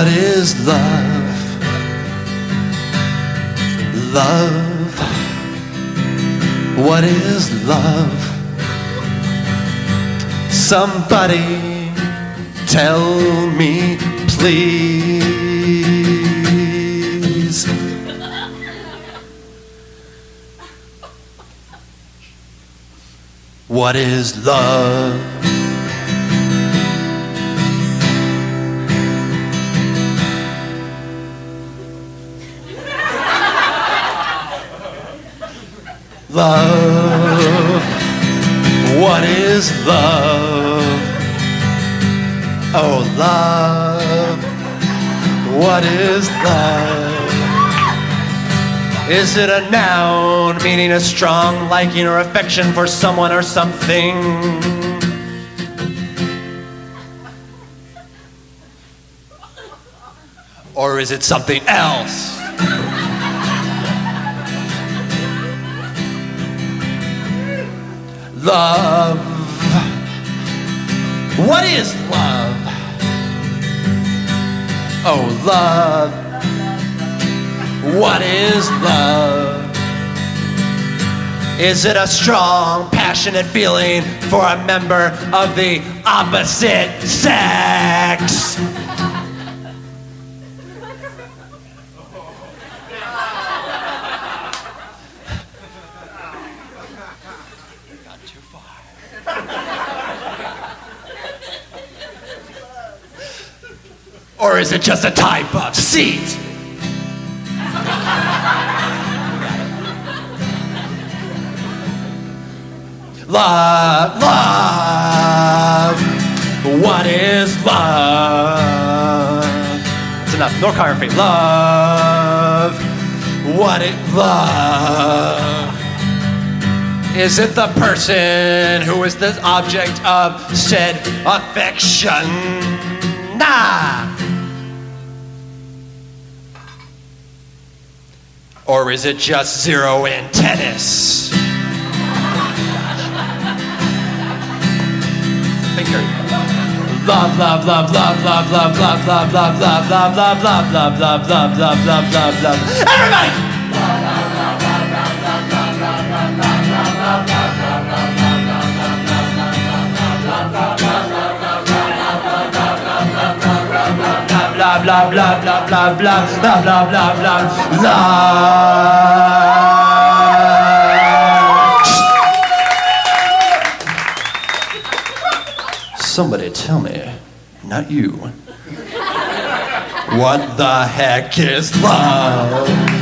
What is love? Love. What is love? Somebody tell me, please. What is love? Love. What is love? Oh, love. What is love? Is it a noun meaning a strong liking or affection for someone or something? Or is it something else? Love. What is love? Oh, love. What is love? Is it a strong, passionate feeling for a member of the opposite sex? Or is it just a type of seat? Love, love. What is love? It's enough. Norchography. Love. What is love? Is it the person who is the object of said affection? Nah. Or is it just zero in tennis? Finger. Love, love, love, love, love, love, love, love, love, love, love, love, love, love, love, love, love, love, love, love. Everybody! Blah blah blah blah blah blah blah blah blah. Somebody tell me, not you. What the heck is love?